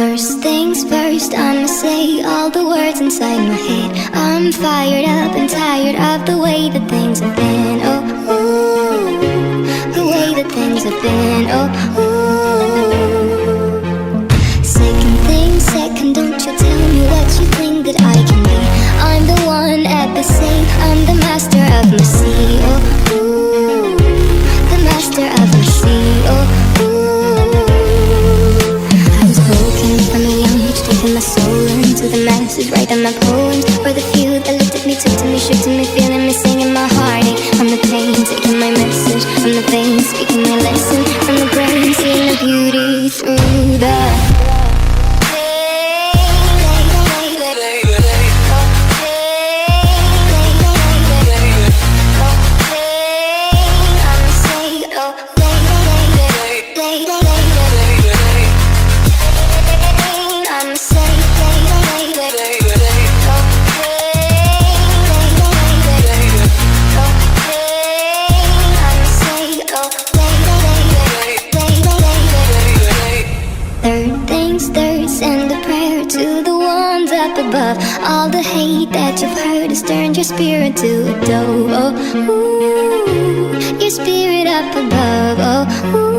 First things first, I'ma say all the words inside my head. I'm fired up and tired of the way that things have been. Oh, ooh, the way that things have been. Oh, ooh. Second thing, second, don't you tell me what you think that I writing my poems for the few that looked at me, took to me, shook to me, feeling me, singing my heartache I'm the pain, taking my message. I'm the pain, speaking my lesson your spirit to a dove. Oh, ooh, your spirit up above. Oh, ooh.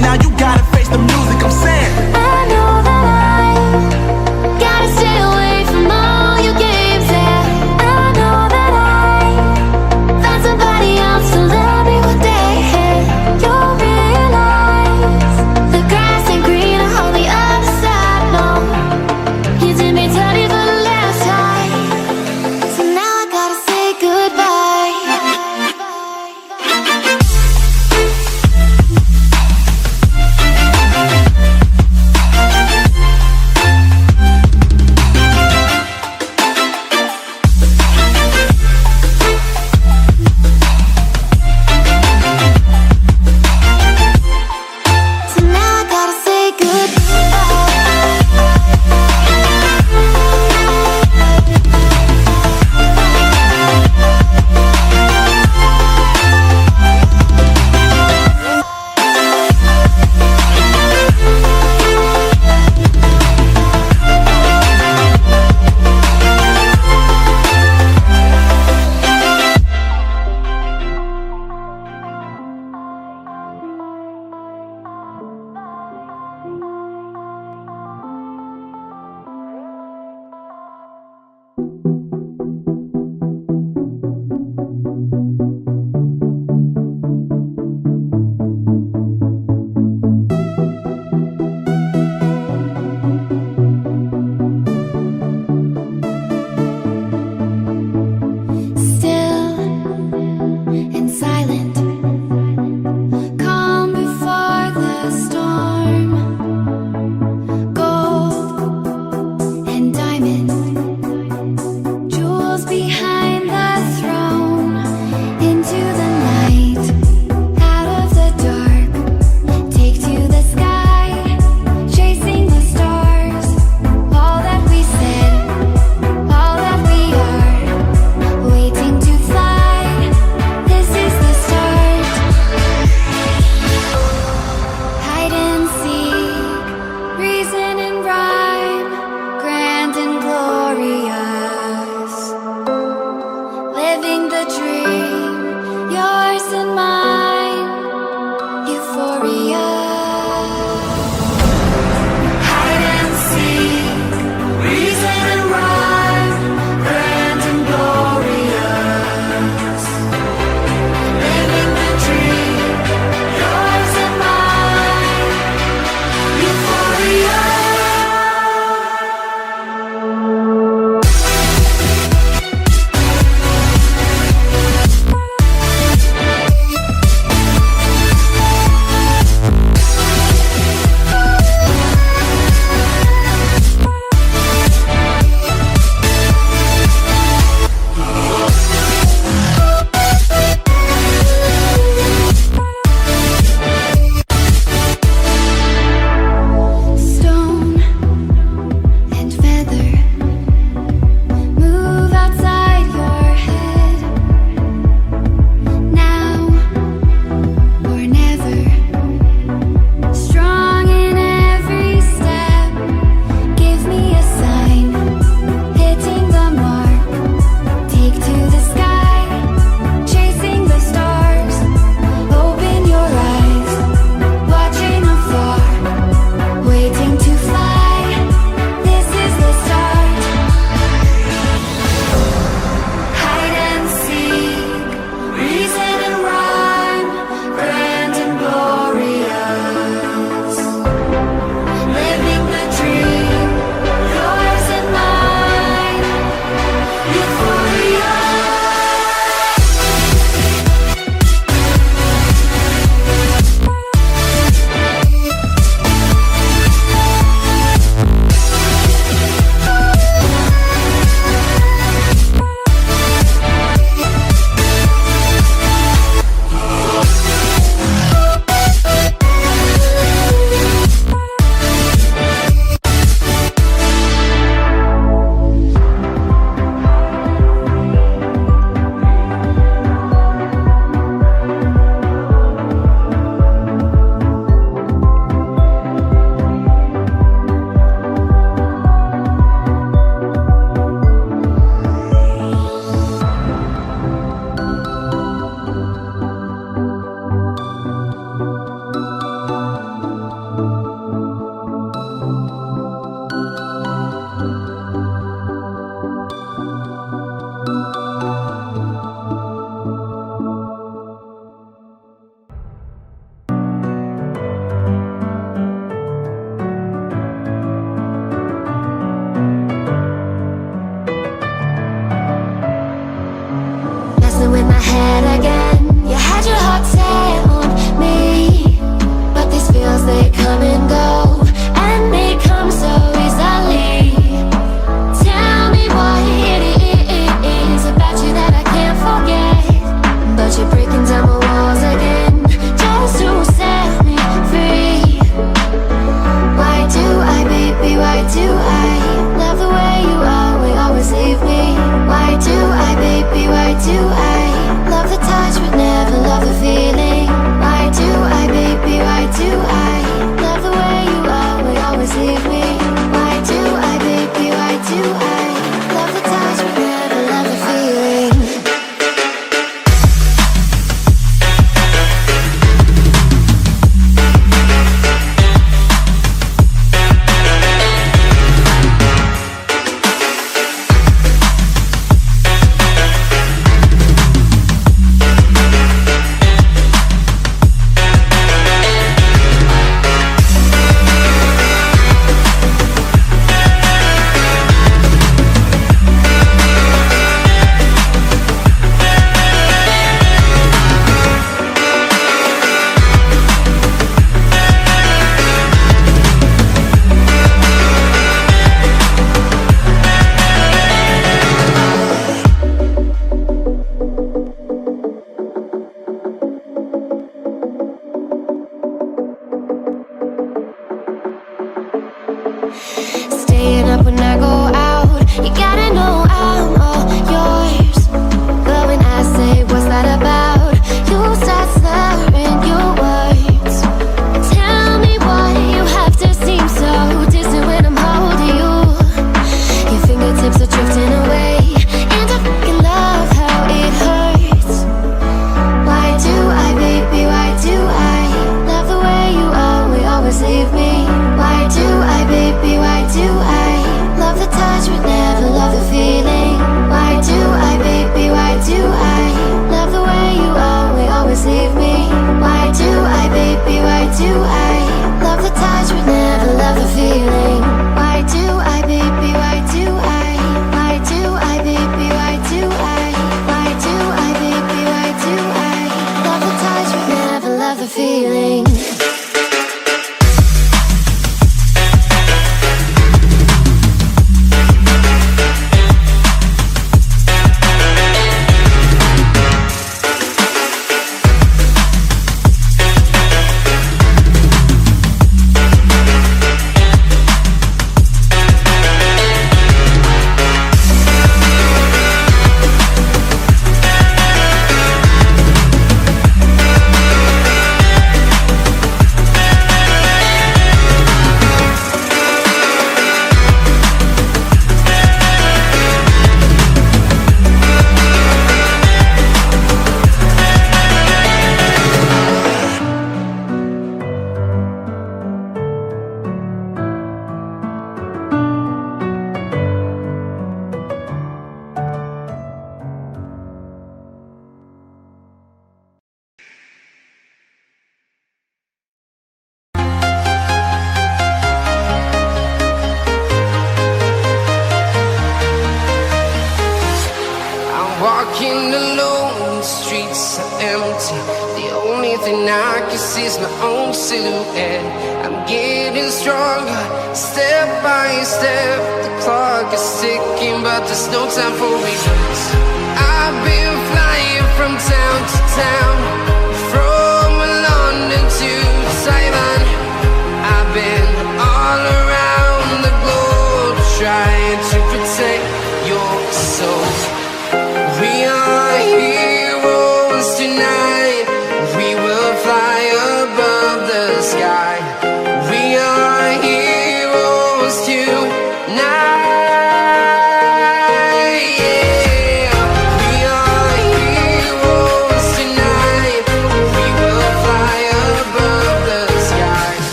Now you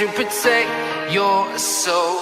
to protect your soul.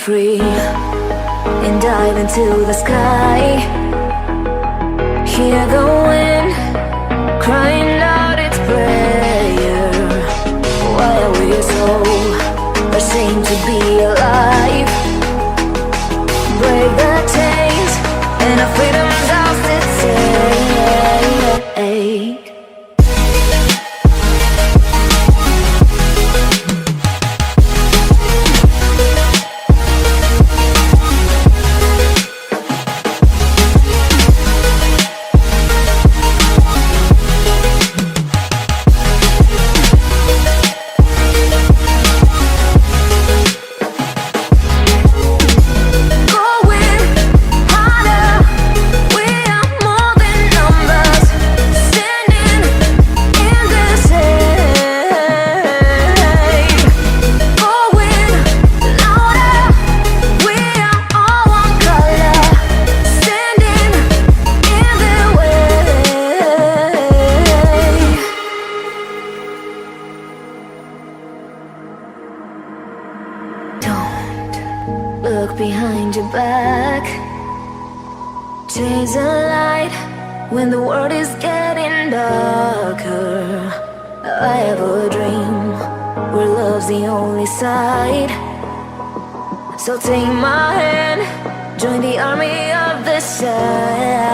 free and dive into the sky. Hear the wind crying out its prayer. Why are we so ashamed? I ever dreamed. Where love's the only side. So take my hand, join the army of the shadow.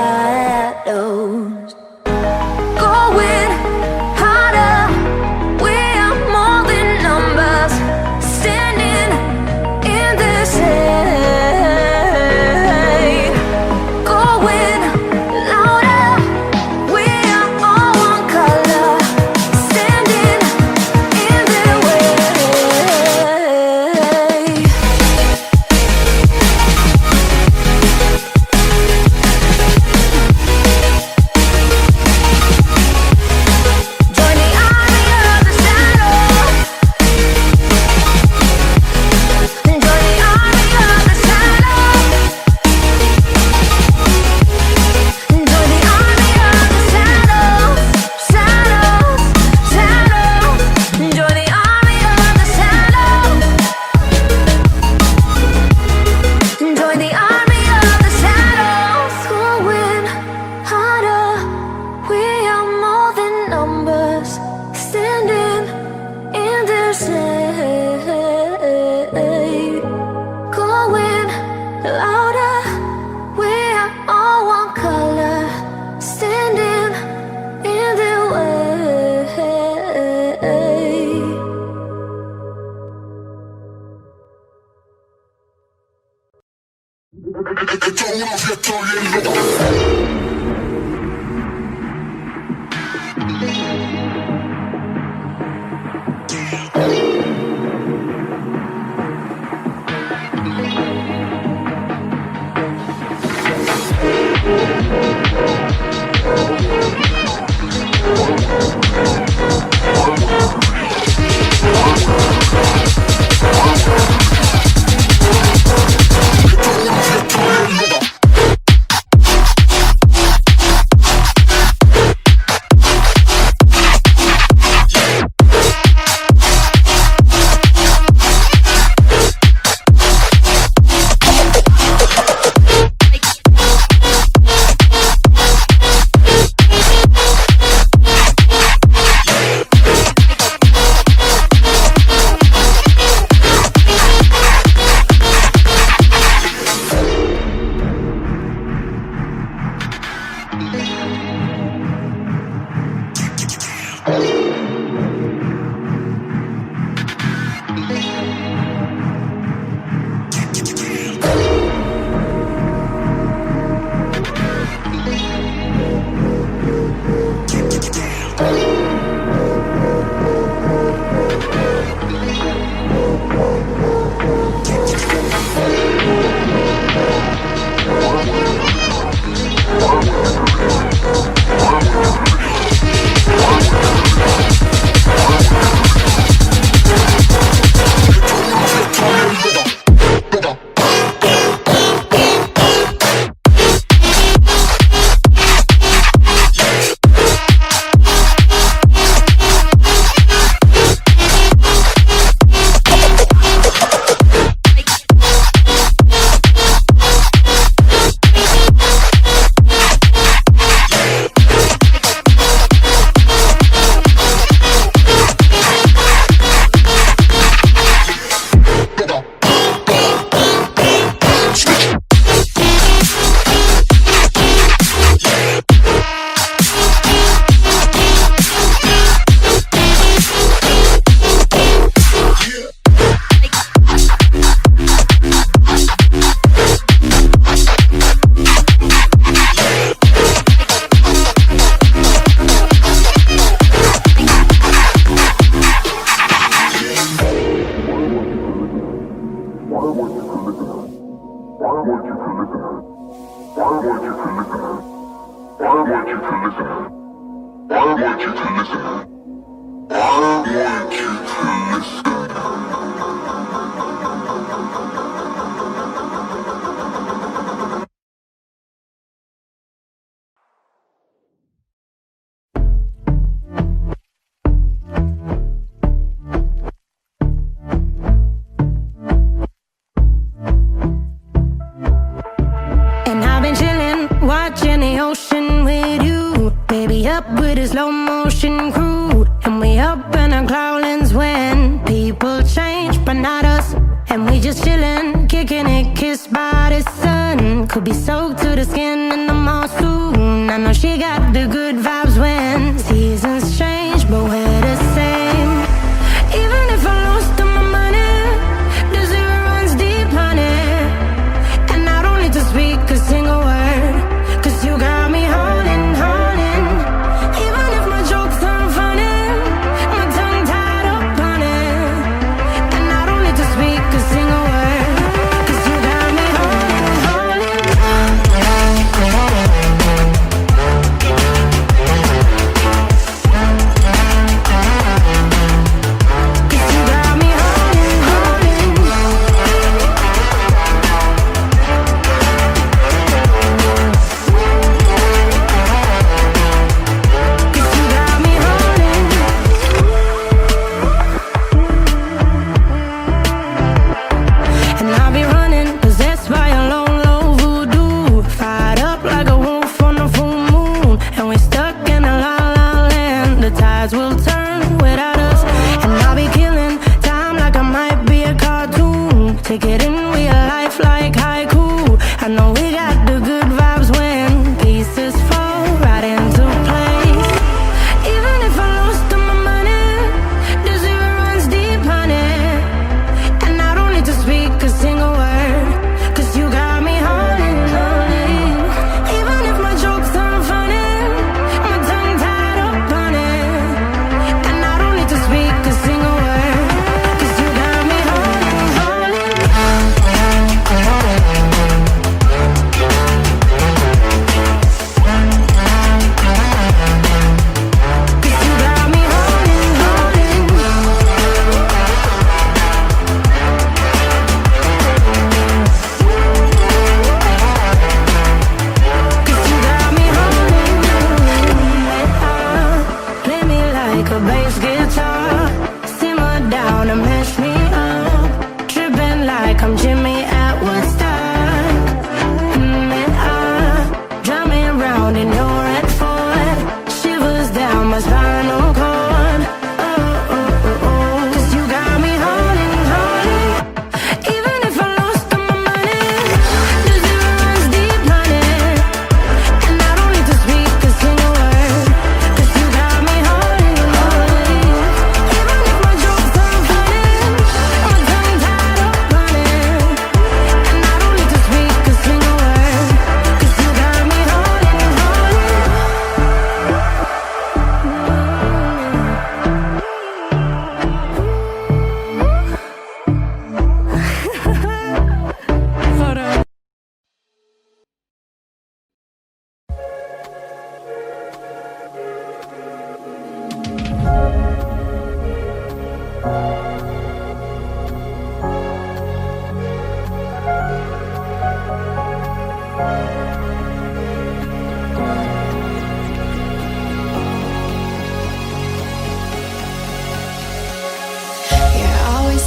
just chillin', kicking it, kissed by the sun. Could be soaked to the skin in the mall soon. I know she got the good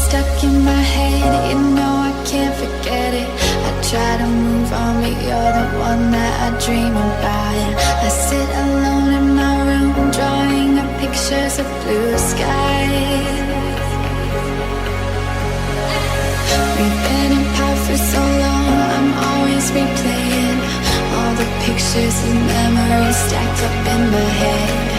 stuck in my head, you know I can't forget it. I try to move on, but you're the one that I dream about. I sit alone in my room, drawing up pictures of blue skies. We've been apart for so long, I'm always replaying all the pictures and memories stacked up in my head.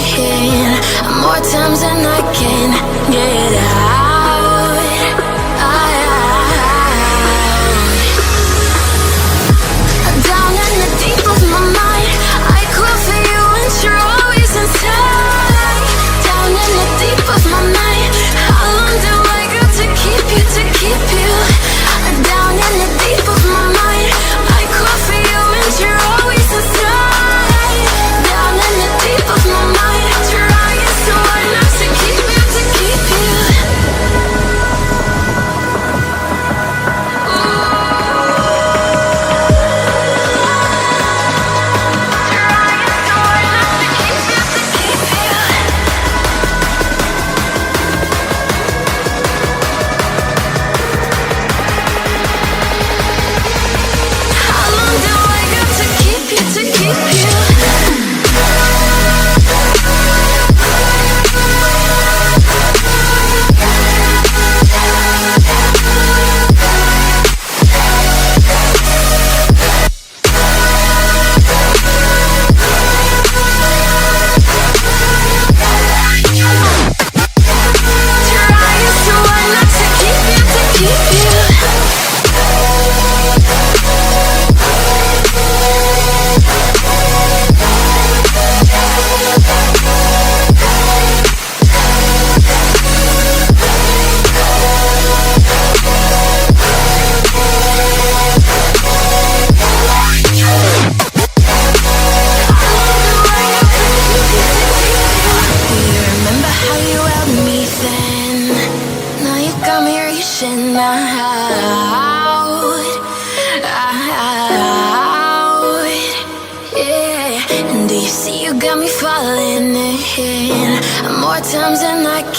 in more times than I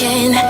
than